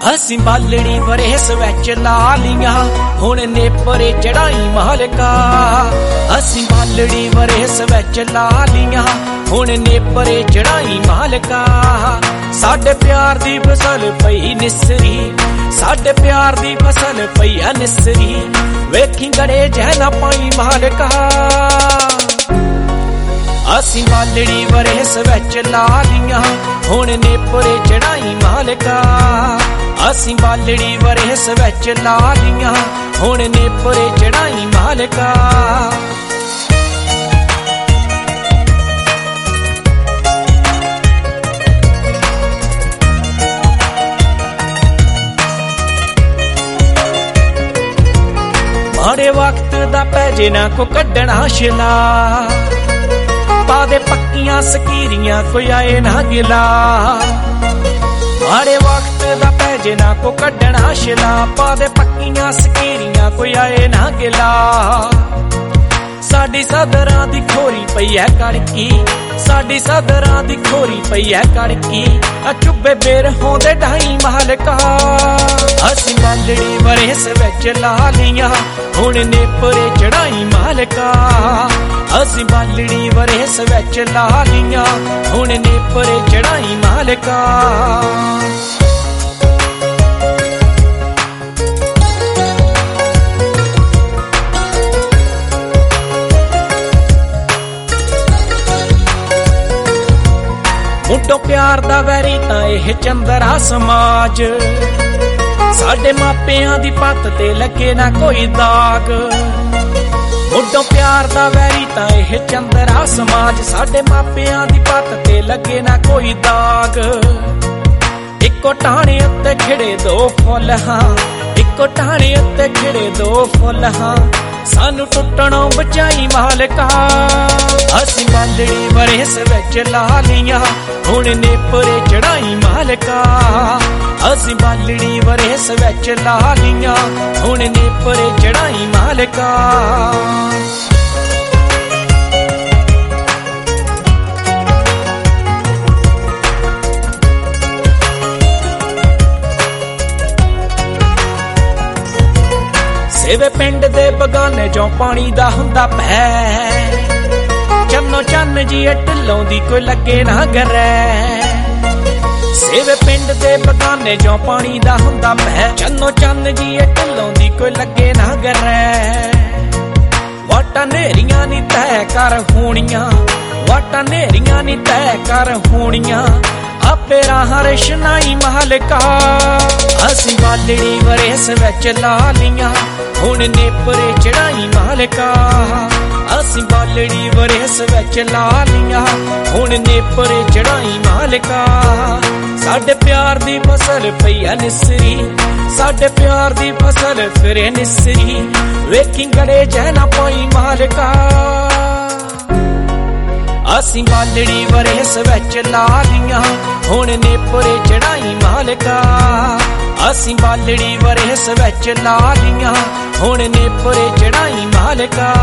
ਅਸੀਂ ਬਾਲੜੀ ਵਰੇਸ ਵਿੱਚ ਲਾ ਲੀਆਂ ਹੁਣ ਨੇਪਰੇ ਚੜਾਈ ਮਾਲਕਾ ਅਸੀਂ ਬਾਲੜੀ ਵਰੇਸ ਵਿੱਚ ਲਾ ਲੀਆਂ ਹੁਣ ਨੇਪਰੇ ਚੜਾਈ ਮਾਲਕਾ ਸਾਡੇ ਪਿਆਰ ਦੀ ਫਸਲ ਪਈ ਨਿਸਰੀ। ਸਾਡੇ ਪਿਆਰ ਦੀ ਫਸਲ ਪਈ ਆ ਨਿਸਰੀ। ਵੇਖੀ ਗੜੇ ਜਹ ਪਾਈ ਮਾਲਕਾ ਅਸੀਂ ਬਾਲੜੀ ਵਰੇਸ ਸਵੈਚ ਲਾ ਲੀਆਂ ਹੁਣ ਨੇਪਰੇ ਚੜਾਈ ਮਾਲਕਾ ਅਸੀਂ ਬਾਲੜੀ ਵਰੇਸ ਵਿੱਚ ਲਾ ਲੀਆਂ। ਹੁਣ ਨੇਪਰੇ ਚੜਾਈ ਮਾਲਕਾ। ਮਾੜੇ ਵਕਤ ਦਾ ਪੈ ਜੇ ਨਾ ਕੋ ਕੱਢਣਾ ਸ਼ਿਲਾ ਪਾ ਦੇ ਪੱਕੀਆਂ ਸਕੀਰੀਆਂ ਕੋਈ ਆਏ ਨਾ ਗਿਲਾ। ਮਾੜੇ ਵਕਤ ਦਾ ਜੇ ਨਾ ਕੋ ਕੱਢਣਾ ਸ਼ਿਲਾ, ਪਾ ਦੇ ਪੱਕੀਆਂ ਸਕੀਰੀਆਂ, ਕੋਈ ਆਏ ਨਾ ਗਿਲਾ। ਸਾਡੀ ਸਦਰਾਂ ਦੀ ਖੋਰੀ ਪਈ ਐ ਕੜਕੀ, ਸਾਡੀ ਸਦਰਾਂ ਦੀ ਖੋਰੀ ਪਈ ਐ ਕੜਕੀ। ਆ ਚੁੱਬੇ ਬੇਰ ਹੋਂਦੇ ਢਾਈ ਮਾਲਕਾ ਅਸੀਂ ਬਾਲੜੀ ਵਰੇਸ ਵਿੱਚ ਲਾ ਲੀਆਂ ਹੁਣ ਨੇਪਰੇ ਚੜਾਈ ਮਾਲਕਾ ਅਸੀਂ ਬਾਲੜੀ ਵਰੇਸ ਵਿੱਚ ਲਾ ਲੀਆਂ ਹੁਣ ਨੇਪਰੇ ਚੜਾਈ ਮਾਲਕਾ ਮੁੱਢੋਂ ਪਿਆਰ ਦਾ ਵੈਰੀ ਤਾਂ ਇਹ ਚੰਦਰਾ ਸਮਾਜ। ਸਾਡੇ ਮਾਪਿਆਂ ਦੀ ਪੱਤ ਤੇ ਲੱਗੇ ਨਾ ਕੋਈ ਦਾਗ। ਮੁੱਢੋਂ ਪਿਆਰ ਦਾ ਵੈਰੀ ਤਾਂ ਇਹ ਚੰਦਰਾ ਸਮਾਜ। ਸਾਡੇ ਮਾਪਿਆਂ ਦੀ ਪੱਤ ਤੇ ਲੱਗੇ ਨਾ ਕੋਈ ਦਾਗ। ਇੱਕੋ ਟਾਣੇ ਉੱਤੇ ਖਿੜੇ ਦੋ ਫੁੱਲ ਹਾਂ। ਇੱਕੋ ਟਾਣੇ ਉੱਤੇ ਖਿੜੇ ਦੋ ਫੁੱਲ ਹਾਂ। ਸਾਨੂੰ ਟੁੱਟਣੋਂ ਬਚਾਈ ਮਾਲਕਾ। ਅਸੀਂ ਬਾਲੜੀ ਵਰੇਸ ਵਿੱਚ ਲਾ ਲੀਆਂ ਹੁਣ ਨੇਪਰੇ ਚੜਾਈ ਮਾਲਕਾ। ਅਸੀਂ ਬਾਲੜੀ ਵਰੇਸ ਵਿੱਚ ਲਾ ਲੀਆਂ ਹੁਣ ਨੇਪਰੇ ਚੜਾਈ ਮਾਲਕਾ। ਸੇਵੇ ਪਿੰਡ ਦੇ ਬਗਾਨੇ ਚੋਂ ਪਾਣੀ ਦਾ ਹੁੰਦਾ ਪੈ ਚੰਨੋ ਚੰਨ ਜੀ ਢਿੱਲੋਂ ਦੀ ਕੋਈ ਲੱਗੇ ਨਾ ਗਰੈ ਸੇਵੇ ਪਿੰਡ ਦੇ ਬਗਾਨੇ ਚੋਂ ਪਾਣੀ ਦਾ ਹੁੰਦਾ ਪੈ ਚੰਨੋ ਚੰਨ ਜੀ ਢਿੱਲੋਂ ਦੀ ਕੋਈ ਲੱਗੇ ਨਾ ਗਰੈ ਵਾਟਾਂ ਨੇਰੀਆਂ ਨਹੀਂ ਤੈ ਕਰ ਹੋਣੀਆਂ। ਵਾਟਾਂ ਨੇਰੀਆਂ ਨਹੀਂ ਤੈ ਕਰ ਹੋਣੀਆਂ। ਆਪੇ ਰਾਹਾਂ ਰਸ਼ਨਾਈ ਮਾਲਕਾ ਅਸੀਂ ਬਾਲੜੀ ਵਰੇਸ ਵਿੱਚ ਲਾ ਲੀਆਂ ਹੁਣ ਨੇਪਰੇ ਚੜਾਈ ਮਾਲਕਾ। ਅਸੀਂ ਬਾਲੜੀ ਵਰੇਸ ਵਿੱਚ ਲਾ ਲੀਆਂ ਹੁਣ ਨੇਪਰੇ ਚੜਾਈ ਮਾਲਕਾ। ਸਾਡੇ ਪਿਆਰ ਦੀ ਫਸਲ ਪਈ ਨਿਸਰੀ। ਸਾਡੇ ਪਿਆਰ ਦੀ ਫਸਲ ਫਿਰੇ ਨਿਸਰੀ। ਵੇਖੀ ਗੜੇ ਜਹ ਨਾ ਪਾਈ ਮਾਲਕਾ। ਅਸੀਂ ਬਾਲੜੀ ਵਰੇਸ ਵਿੱਚ ਲਾ ਲੀਆਂ ਹੁਣ ਨੇਪਰੇ ਚੜਾਈ ਮਾਲਕਾ। ਅਸੀਂ ਬਾਲੜੀ ਵਰੇਸ ਵਿੱਚ ਲਾ ਲੀਆਂ। ਹੁਣ ਨੇਪਰੇ ਚੜਾਈ ਮਾਲਕਾ।